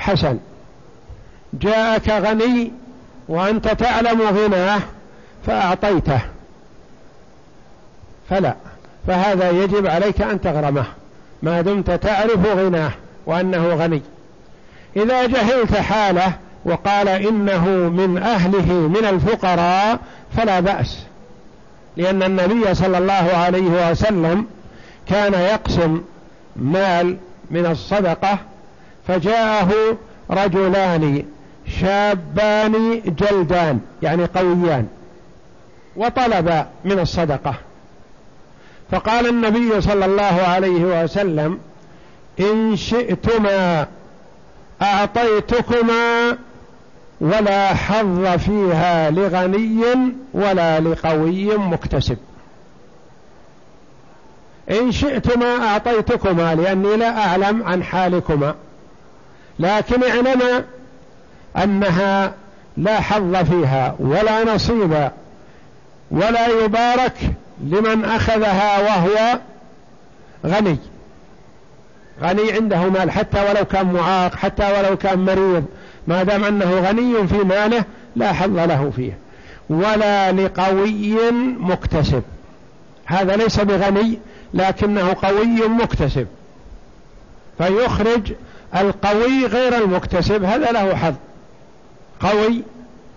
حسن. جاءك غني وأنت تعلم غناه فأعطيته. فلا فهذا يجب عليك أن تغرمه. ما دمت تعرف غناه وأنه غني. إذا جهلت حاله وقال إنه من أهله من الفقراء فلا بأس لأن النبي صلى الله عليه وسلم كان يقسم مال من الصدقة فجاءه رجلان شابان جلدان يعني قويان وطلب من الصدقة. فقال النبي صلى الله عليه وسلم إن شئتما أعطيتكما ولا حظ فيها لغني ولا لقوي مكتسب. إن شئتما أعطيتكما لأني لا أعلم عن حالكما. لكن اعلم أنها لا حظ فيها ولا نصيب ولا يبارك لمن أخذها وهو غني. غني عنده مال حتى ولو كان معاق حتى ولو كان مريض ما دام أنه غني في ماله لا حظ له فيه. ولا لقوي مكتسب. هذا ليس بغني لكنه قوي مكتسب. فيخرج القوي غير المكتسب هذا له حظ. قوي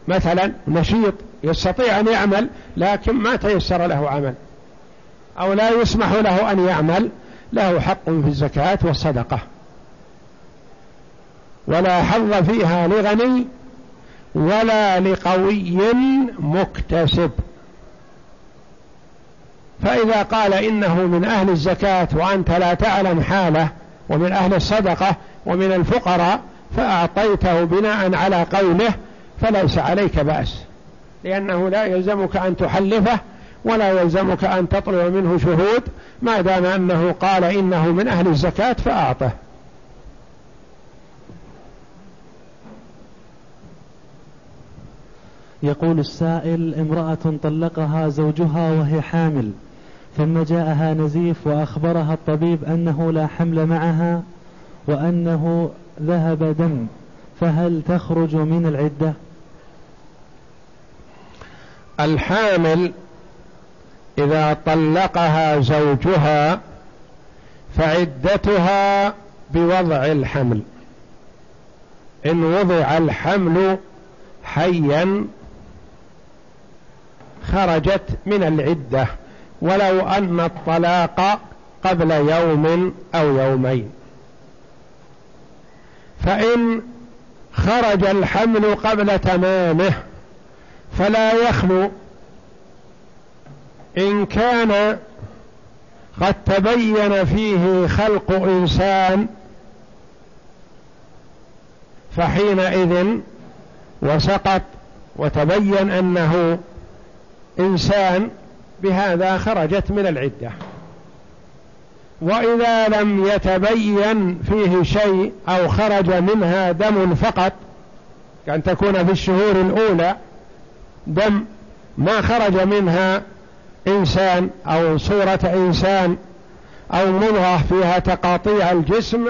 مثلا نشيط يستطيع أن يعمل لكن ما تيسر له عمل. أو لا يسمح له أن يعمل له حق في الزكاة والصدقة. ولا حظ فيها لغني ولا لقوي مكتسب. فإذا قال إنه من أهل الزكاة وأنت لا تعلم حاله ومن أهل الصدقة ومن الفقراء فأعطيته بناء على قوله فليس عليك بأس. لأنه لا يلزمك أن تحلفه ولا يلزمك أن تطلب منه شهود ما دام أنه قال إنه من أهل الزكاة فأعطه. يقول السائل امرأة طلقها زوجها وهي حامل ثم جاءها نزيف وأخبرها الطبيب أنه لا حمل معها وأنه ذهب دم فهل تخرج من العدة؟ الحامل إذا طلقها زوجها فعدتها بوضع الحمل. إن وضع الحمل حيا خرجت من العدة ولو أن الطلاق قبل يوم أو يومين. فإن خرج الحمل قبل تمامه فلا يخلو إن كان قد تبين فيه خلق إنسان فحينئذ وسقط وتبين أنه إنسان بهذا خرجت من العدة. وإذا لم يتبين فيه شيء أو خرج منها دم فقط كأن تكون في الشهور الأولى دم ما خرج منها إنسان أو صورة إنسان أو مضغة فيها تقاطيع الجسم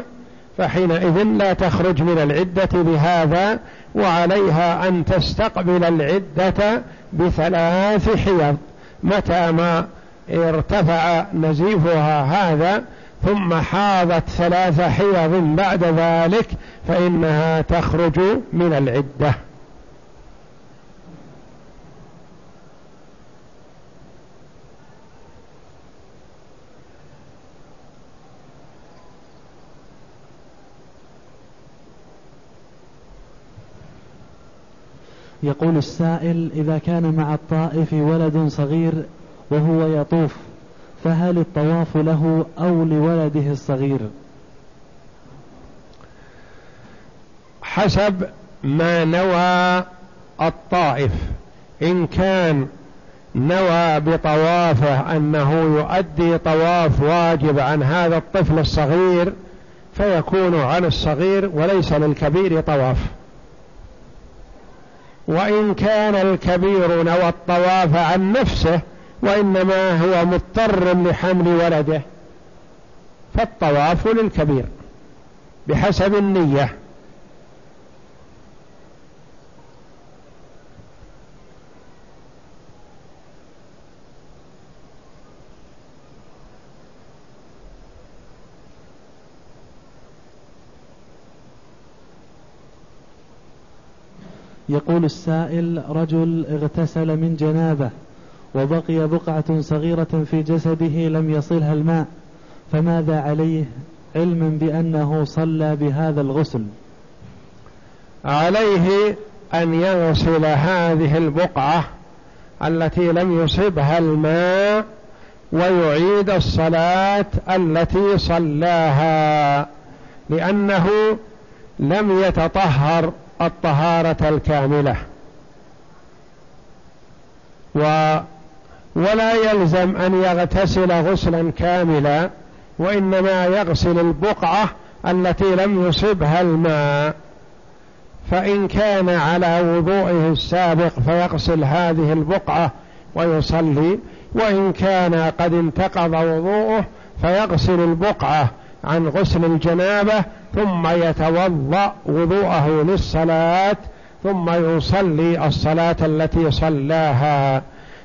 فحينئذ لا تخرج من العدة بهذا وعليها أن تستقبل العدة بثلاث حيض متى ما ارتفع نزيفها هذا ثم حاضت ثلاث حيض بعد ذلك فإنها تخرج من العدة. يقول السائل إذا كان مع الطائف ولد صغير وهو يطوف فهل الطواف له أو لولده الصغير؟ حسب ما نوى الطائف. إن كان نوى بطوافه أنه يؤدي طواف واجب عن هذا الطفل الصغير فيكون عن الصغير وليس للكبير طواف. وإن كان الكبير نوى الطواف عن نفسه وإنما هو مضطر لحمل ولده فالطواف للكبير بحسب النية. يقول السائل رجل اغتسل من جنابة. وبقي بقعة صغيرة في جسده لم يصلها الماء فماذا عليه علما بأنه صلى بهذا الغسل؟ عليه أن يغسل هذه البقعة التي لم يصبها الماء ويعيد الصلاة التي صلاها لأنه لم يتطهر الطهارة الكاملة. و ولا يلزم أن يغتسل غسلا كاملا وإنما يغسل البقعة التي لم يصبها الماء. فإن كان على وضوئه السابق فيغسل هذه البقعة ويصلي وإن كان قد انتقض وضوءه فيغسل البقعة عن غسل الجنابة ثم يتوضأ وضوءه للصلاة ثم يصلي الصلاة التي صلاها.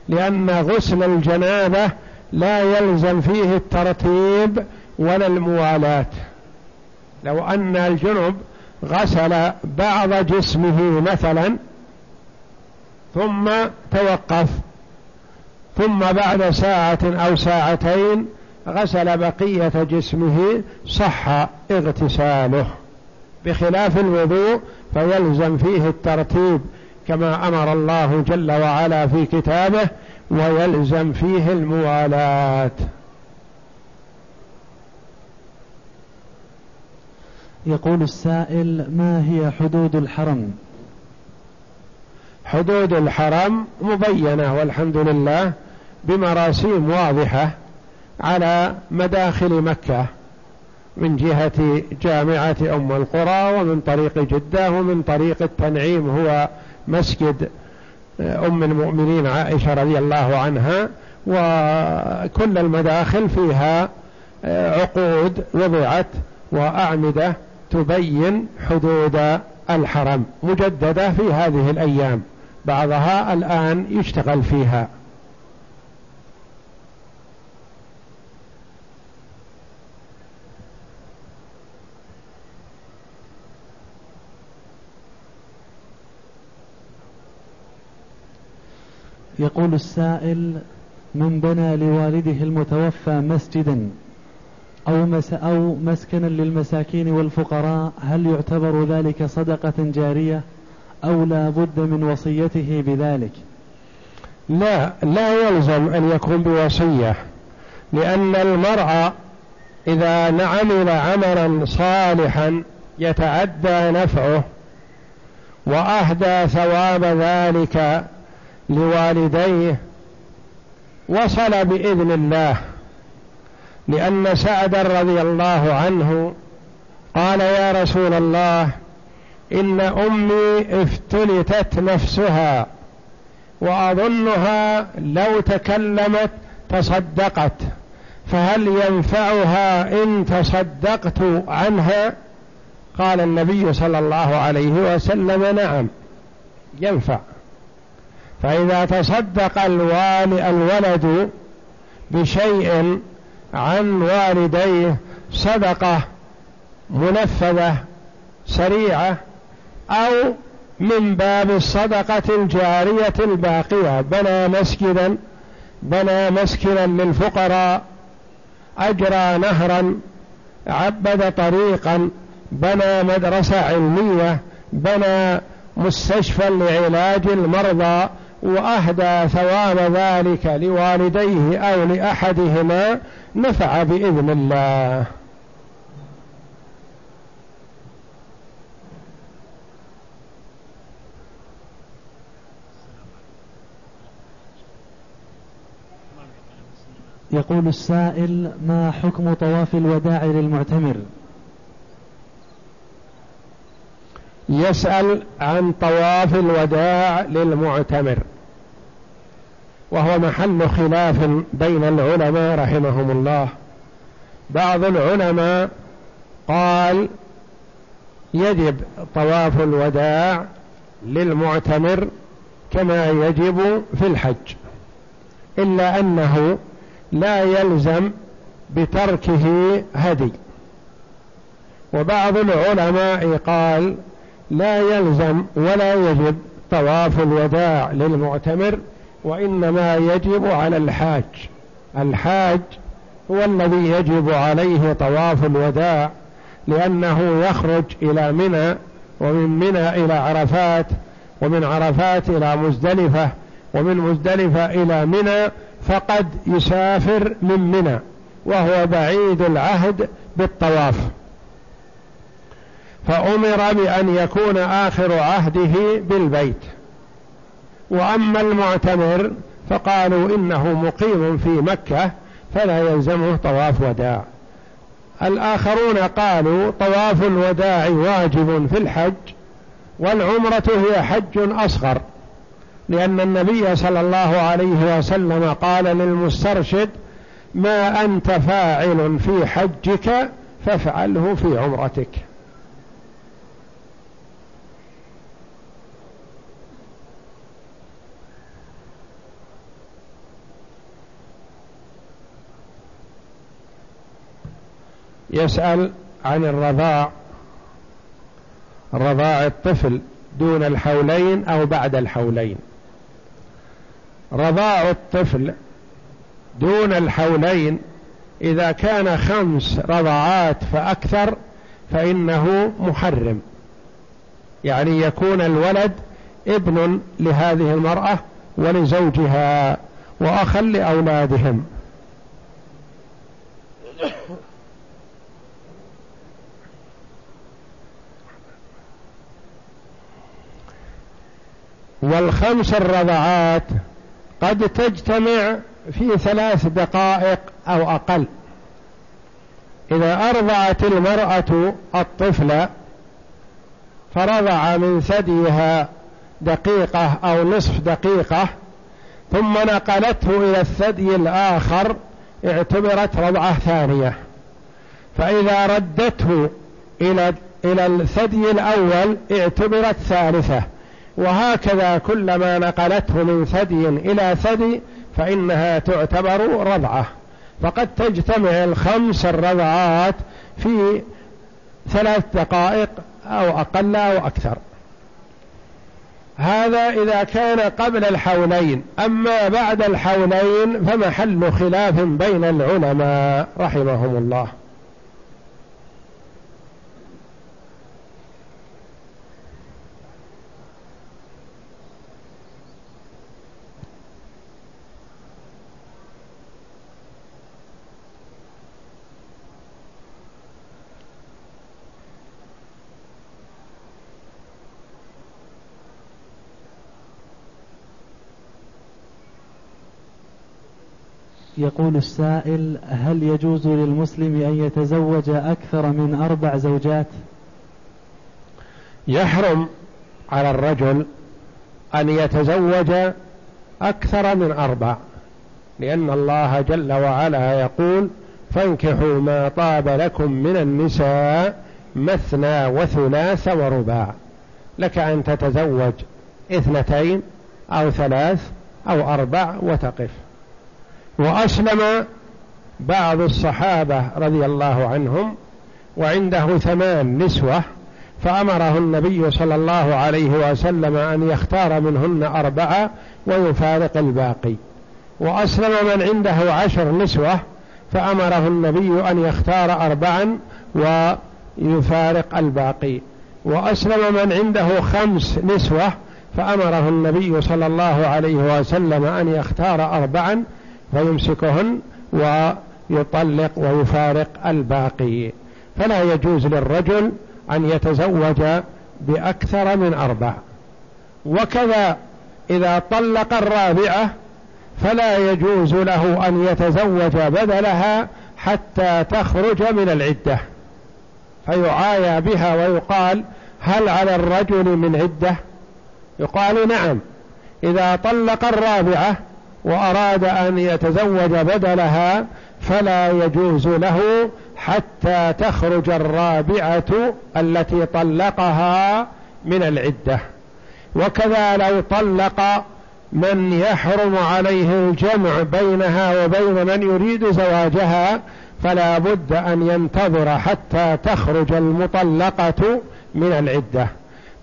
لأن غسل الجنابة لا يلزم فيه الترتيب ولا الموالاة. لو أن الجنب غسل بعض جسمه مثلا ثم توقف ثم بعد ساعة أو ساعتين غسل بقية جسمه صح اغتساله. بخلاف الوضوء فيلزم فيه الترتيب كما أمر الله جل وعلا في كتابه ويلزم فيه الموالاة. يقول السائل ما هي حدود الحرم؟ حدود الحرم مبينة والحمد لله بمراسيم واضحة على مداخل مكة من جهة جامعة أم القرى ومن طريق جدة ومن طريق التنعيم هو مسجد أم المؤمنين عائشة رضي الله عنها وكل المداخل فيها عقود وضعت وأعمدة تبين حدود الحرم مجددة في هذه الأيام بعضها الآن يشتغل فيها. يقول السائل من بنى لوالده المتوفى مسجدا أو, مس أو مسكنا للمساكين والفقراء هل يعتبر ذلك صدقة جارية أو لا بد من وصيته بذلك؟ لا لا يلزم أن يكون بوصية لأن المرأة إذا عمل عملا صالحا يتعدى نفعه وأهدى ثواب ذلك لوالديه وصل بإذن الله لأن سعد رضي الله عنه قال يا رسول الله إن أمي افتلتت نفسها وأظنها لو تكلمت تصدقت فهل ينفعها إن تصدقت عنها؟ قال النبي صلى الله عليه وسلم نعم ينفع. فإذا تصدق الولد بشيء عن والديه صدقة منفذة سريعة أو من باب الصدقة الجارية الباقية. بنى مسجدا بنى مسكنا للفقراء أجرى نهرا عبد طريقا بنى مدرسة علمية بنى مستشفى لعلاج المرضى وأهدى ثواب ذلك لوالديه أو لأحدهما نفع بإذن الله. يقول السائل ما حكم طواف الوداع للمعتمر؟ يسأل عن طواف الوداع للمعتمر. وهو محل خلاف بين العلماء رحمهم الله. بعض العلماء قال يجب طواف الوداع للمعتمر كما يجب في الحج. إلا أنه لا يلزم بتركه هدي. وبعض العلماء قال لا يلزم ولا يجب طواف الوداع للمعتمر وإنما يجب على الحاج. الحاج هو الذي يجب عليه طواف الوداع لأنه يخرج إلى منى ومن منى إلى عرفات ومن عرفات إلى مزدلفة ومن مزدلفة إلى منى فقد يسافر من منى وهو بعيد العهد بالطواف. فأمر بأن يكون آخر عهده بالبيت. وأما المعتمر فقالوا إنه مقيم في مكة فلا يلزمه طواف وداع. الآخرون قالوا طواف الوداع واجب في الحج والعمرة هي حج أصغر لأن النبي صلى الله عليه وسلم قال للمسترشد ما أنت فاعل في حجك فافعله في عمرتك. يسأل عن الرضاع رضاع الطفل دون الحولين أو بعد الحولين. رضاع الطفل دون الحولين إذا كان خمس رضعات فأكثر فإنه محرم. يعني يكون الولد ابن لهذه المرأة ولزوجها وأخا لأولادهم. والخمس الرضعات قد تجتمع في ثلاث دقائق أو أقل. إذا أرضعت المرأة الطفل فرضع من ثديها دقيقة أو نصف دقيقة ثم نقلته إلى الثدي الآخر اعتبرت رضعة ثانية. فإذا ردته إلى إلى الثدي الأول اعتبرت ثالثة. وهكذا كلما نقلته من ثدي إلى ثدي فإنها تعتبر رضعة. فقد تجتمع الخمس الرضعات في ثلاث دقائق أو أقل أو أكثر. هذا إذا كان قبل الحولين. أما بعد الحولين فمحل خلاف بين العلماء رحمهم الله. يقول السائل هل يجوز للمسلم أن يتزوج أكثر من أربع زوجات؟ يحرم على الرجل أن يتزوج أكثر من أربع لأن الله جل وعلا يقول فانكحوا ما طاب لكم من النساء مثنى وثلاث ورباع. لك أن تتزوج اثنتين أو ثلاث أو أربع وتقف. وأسلم بعض الصحابة رضي الله عنهم وعنده ثمان نسوة فأمره النبي صلى الله عليه وسلم أن يختار منهن أربعة ويفارق الباقي. وأسلم من عنده عشر نسوة فأمره النبي أن يختار أربعا ويفارق الباقي. وأسلم من عنده خمس نسوة فأمره النبي صلى الله عليه وسلم أن يختار أربعا فيمسكهن ويطلق ويفارق الباقي. فلا يجوز للرجل أن يتزوج بأكثر من أربع. وكذا إذا طلق الرابعة فلا يجوز له أن يتزوج بدلها حتى تخرج من العدة. فيعايى بها ويقال هل على الرجل من عدة؟ يقال نعم. إذا طلق الرابعة وأراد أن يتزوج بدلها فلا يجوز له حتى تخرج الرابعة التي طلقها من العدة. وكذا لو طلق من يحرم عليه الجمع بينها وبين من يريد زواجها فلا بد أن ينتظر حتى تخرج المطلقة من العدة.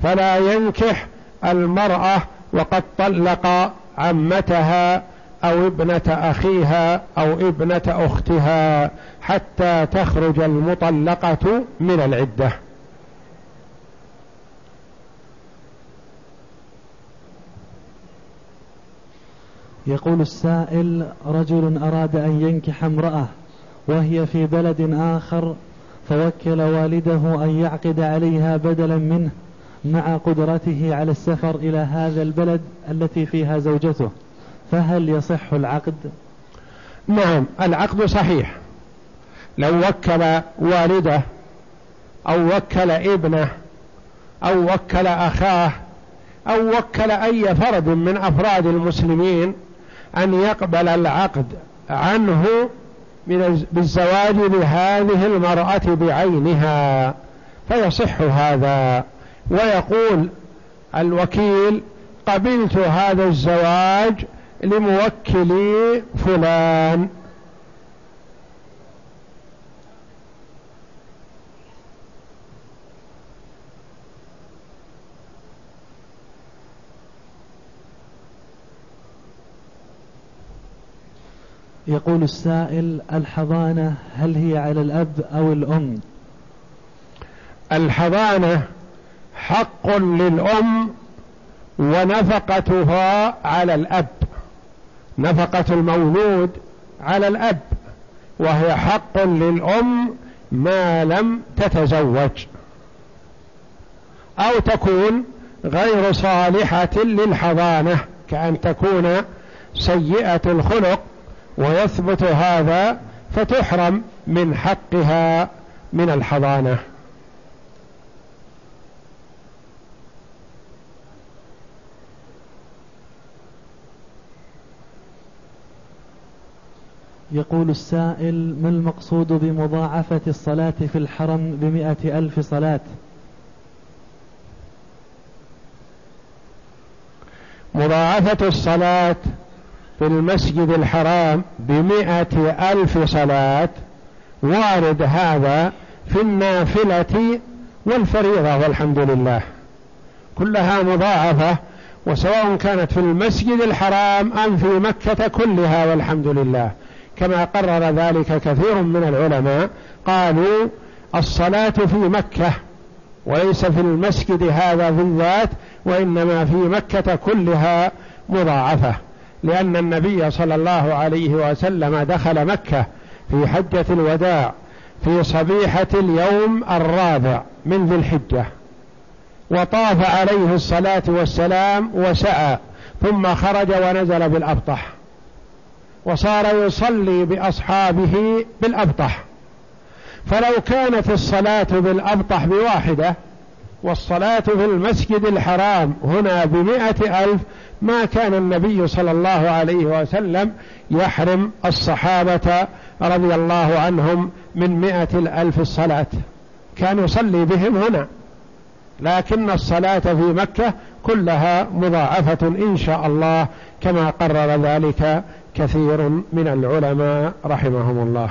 فلا ينكح المرأة وقد طلق عمتها أو ابنة أخيها أو ابنة أختها حتى تخرج المطلقة من العدة. يقول السائل رجل أراد أن ينكح امرأة وهي في بلد آخر فوكل والده أن يعقد عليها بدلا منه مع قدرته على السفر إلى هذا البلد التي فيها زوجته. فهل يصح العقد؟ نعم العقد صحيح. لو وكل والده أو وكل ابنه أو وكل أخاه أو وكل أي فرد من أفراد المسلمين أن يقبل العقد عنه من بالزواج بهذه المرأة بعينها فيصح هذا. ويقول الوكيل قبلت هذا الزواج لموكلي فلان. يقول السائل الحضانة هل هي على الأب أو الأم؟ الحضانة حق للأم ونفقتها على الأب. نفقة المولود على الأب وهي حق للأم ما لم تتزوج أو تكون غير صالحة للحضانة كأن تكون سيئة الخلق ويثبت هذا فتحرم من حقها من الحضانة. يقول السائل ما المقصود بمضاعفة الصلاة في الحرم بمئة ألف صلاة؟ مضاعفة الصلاة في المسجد الحرام بمئة ألف صلاة وارد هذا في النافلة والفريضة والحمد لله. كلها مضاعفة وسواء كانت في المسجد الحرام أم في مكة كلها والحمد لله. كما قرر ذلك كثير من العلماء قالوا الصلاة في مكة وليس في المسجد هذا بالذات وإنما في مكة كلها مضاعفة لأن النبي صلى الله عليه وسلم دخل مكة في حجة الوداع في صبيحة اليوم الرابع من ذي الحجة. وطاف عليه الصلاة والسلام وسعى ثم خرج ونزل بالأبطح. وصار يصلي بأصحابه بالأبطح. فلو كانت الصلاة بالأبطح بواحدة والصلاة في المسجد الحرام هنا بمئة ألف ما كان النبي صلى الله عليه وسلم يحرم الصحابة رضي الله عنهم من مئة الألف الصلاة. كان يصلي بهم هنا. لكن الصلاة في مكة كلها مضاعفة إن شاء الله كما قرر ذلك كثير من العلماء رحمهم الله.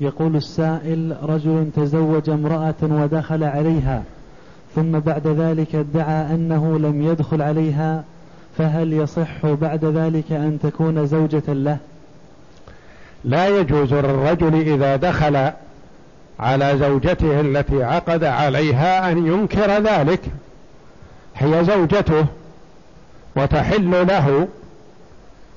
يقول السائل رجل تزوج امرأة ودخل عليها. ثم بعد ذلك ادعى أنه لم يدخل عليها فهل يصح بعد ذلك أن تكون زوجة له؟ لا يجوز للرجل إذا دخل على زوجته التي عقد عليها أن ينكر ذلك. هي زوجته وتحل له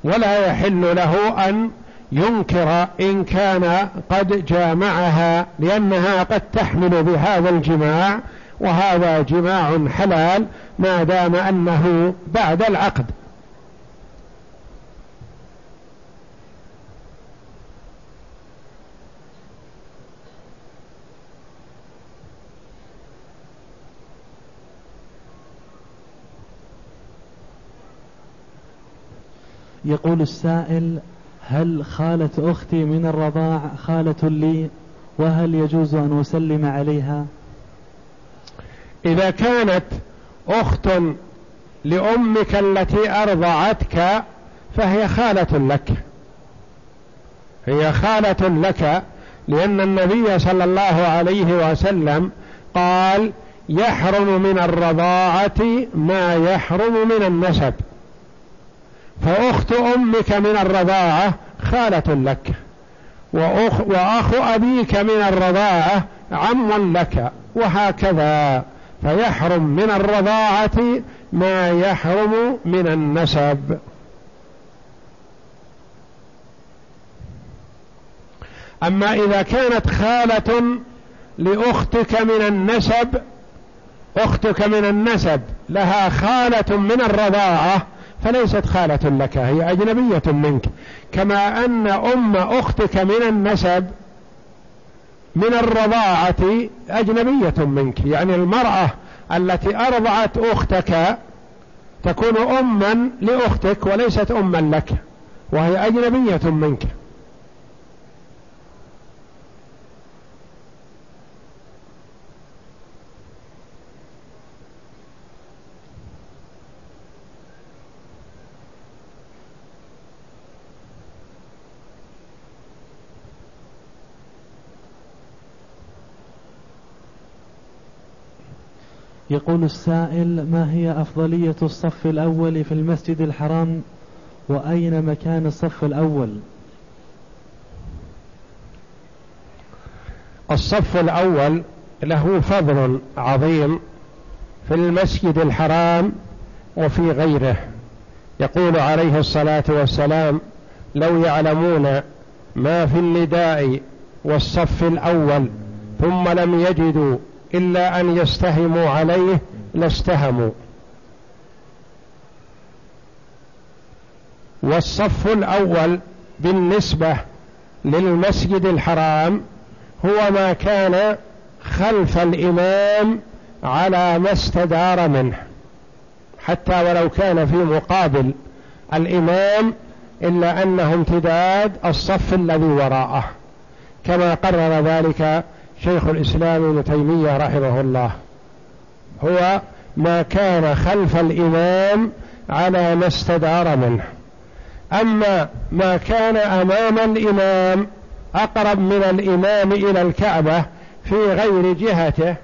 ولا يحل له أن ينكر إن كان قد جامعها لأنها قد تحمل بهذا الجماع وهذا جماع حلال ما دام أنه بعد العقد. يقول السائل هل خالة أختي من الرضاع خالة لي؟ وهل يجوز أن أسلم عليها؟ إذا كانت أخت لأمك التي أرضعتك فهي خالة لك. هي خالة لك لأن النبي صلى الله عليه وسلم قال يحرم من الرضاعة ما يحرم من النسب. فأخت أمك من الرضاعة خالة لك وأخ, وأخ أبيك من الرضاعة عم لك وهكذا. فيحرم من الرضاعة ما يحرم من النسب. أما إذا كانت خالة لأختك من النسب أختك من النسب لها خالة من الرضاعة فليست خالة لك هي أجنبية منك. كما أن أم أختك من النسب من الرضاعة أجنبية منك. يعني المرأة التي أرضعت أختك تكون أما لأختك وليست أما لك وهي أجنبية منك. يقول السائل ما هي أفضلية الصف الأول في المسجد الحرام؟ وأين مكان الصف الأول؟ الصف الأول له فضل عظيم في المسجد الحرام وفي غيره. يقول عليه الصلاة والسلام لو يعلمون ما في النداء والصف الأول ثم لم يجدوا إلا أن يستهموا عليه لاستهموا. والصف الأول بالنسبة للمسجد الحرام هو ما كان خلف الإمام على ما استدار منه. حتى ولو كان في مقابل الإمام إلا أنه امتداد الصف الذي وراءه. كما قرر ذلك شيخ الإسلام ابن تيمية رحمه الله. هو ما كان خلف الإمام على ما استدار منه. أما ما كان أمام الإمام أقرب من الإمام إلى الكعبة في غير جهته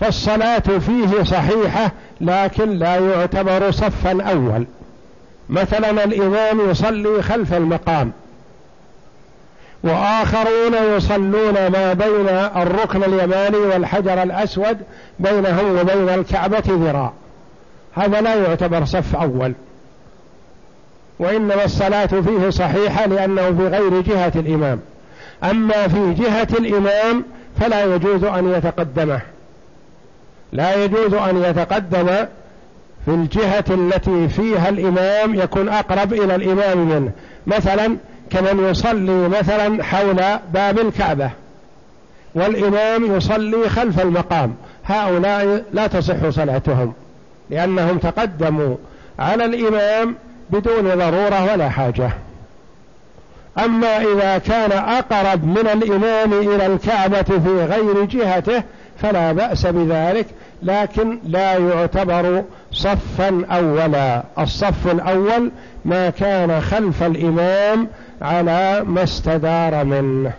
فالصلاة فيه صحيحة لكن لا يعتبر صفا أول. مثلا الإمام يصلي خلف المقام. وآخرون يصلون ما بين الركن اليماني والحجر الأسود بينهم وبين الكعبة ذراع. هذا لا يعتبر صف أول. وإنما الصلاة فيه صحيحة لأنه في غير جهة الإمام. أما في جهة الإمام فلا يجوز أن يتقدمه لا يجوز أن يتقدم في الجهة التي فيها الإمام يكون أقرب إلى الإمام منه. مثلا كمن يصلي مثلا حول باب الكعبة والإمام يصلي خلف المقام. هؤلاء لا تصح صلاتهم لأنهم تقدموا على الإمام بدون ضرورة ولا حاجة. أما إذا كان أقرب من الإمام إلى الكعبة في غير جهته فلا بأس بذلك لكن لا يعتبر صفا أولا. الصف الأول ما كان خلف الإمام على ما استدار منه.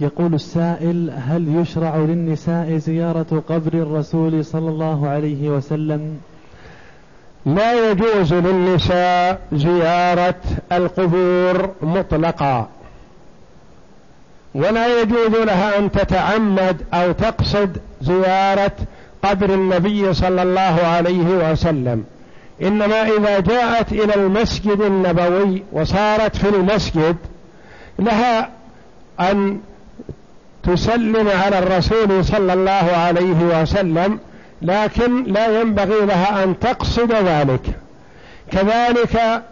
يقول السائل هل يشرع للنساء زيارة قبر الرسول صلى الله عليه وسلم؟ لا يجوز للنساء زيارة القبور مطلقا. ولا يجوز لها أن تتعمد أو تقصد زيارة قبر النبي صلى الله عليه وسلم. إنما إذا جاءت إلى المسجد النبوي وصارت في المسجد لها أن تسلم على الرسول صلى الله عليه وسلم لكن لا ينبغي لها أن تقصد ذلك. كذلك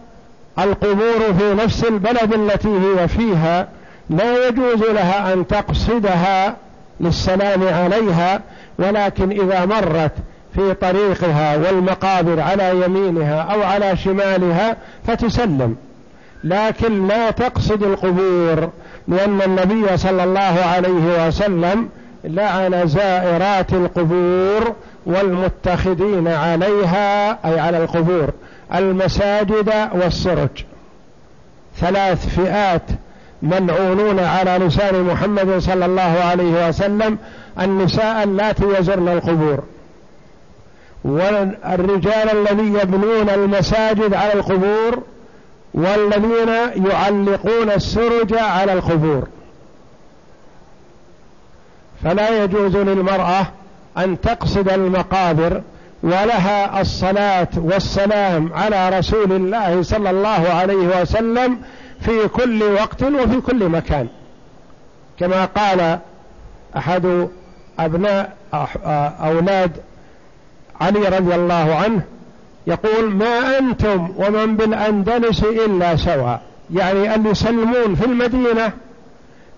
القبور في نفس البلد التي هي فيها لا يجوز لها أن تقصدها للسلام عليها ولكن إذا مرت في طريقها والمقابر على يمينها أو على شمالها فتسلم. لكن لا تقصد القبور لأن النبي صلى الله عليه وسلم لعن زائرات القبور والمتخذين عليها أي على القبور المساجد والسرج. ثلاث فئات منعونون على لسان محمد صلى الله عليه وسلم النساء اللاتي يزرن القبور. والرجال الذين يبنون المساجد على القبور والذين يعلقون السرج على القبور. فلا يجوز للمرأة أن تقصد المقابر ولها الصلاة والسلام على رسول الله صلى الله عليه وسلم في كل وقت وفي كل مكان. كما قال أحد أبناء أولاد علي رضي الله عنه يقول ما أنتم ومن بالأندلس إلا سواء يعني اللي يسلمون في المدينة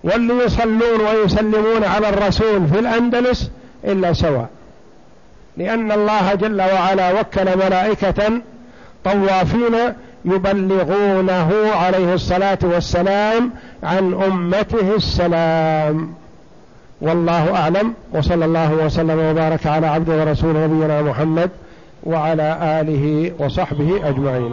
واللي يصلون ويسلمون على الرسول في الأندلس إلا سواء لأن الله جل وعلا وكل ملائكة طوافين يبلغونه عليه الصلاة والسلام عن أمته السلام. والله أعلم. وصلى الله وسلم وبارك على عبده ورسول نبينا محمد وعلى آله وصحبه أجمعين.